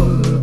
Oh.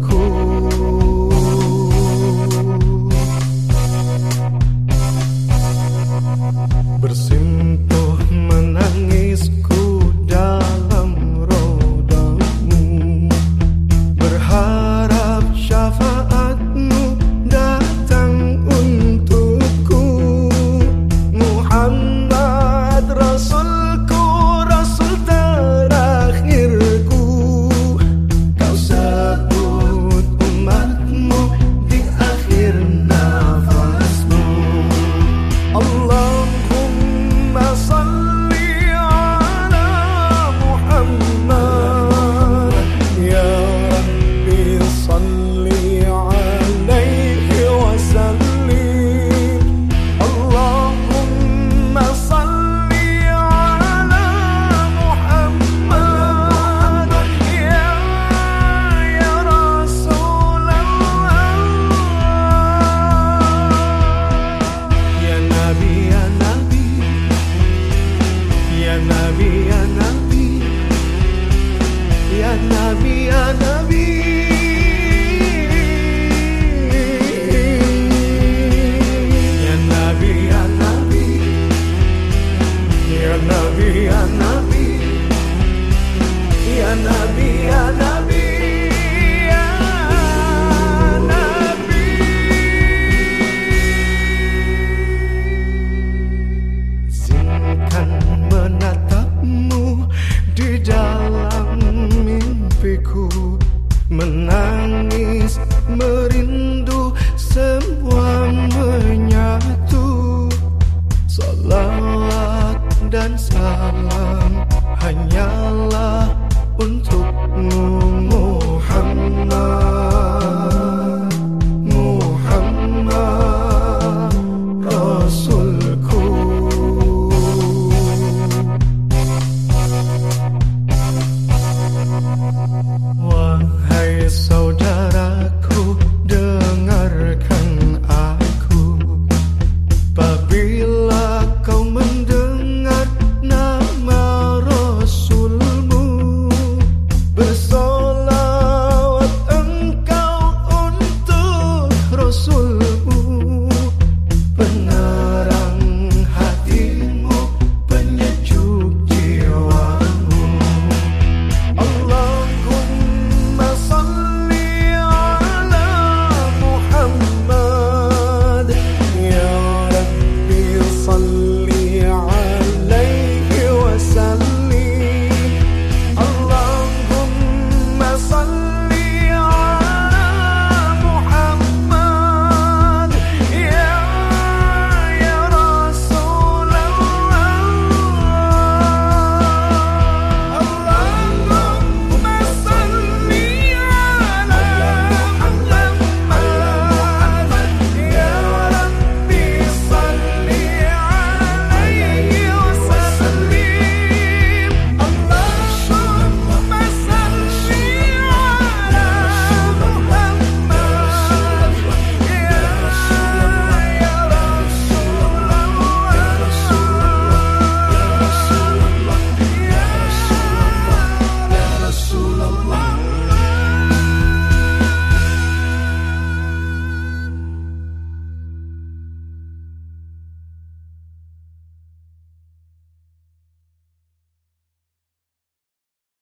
Nabi, Ya Nabi, Ya Nabi. Menangis, merindu, semua menyatu. Salawat dan salam hanyalah untukmu Muhammad.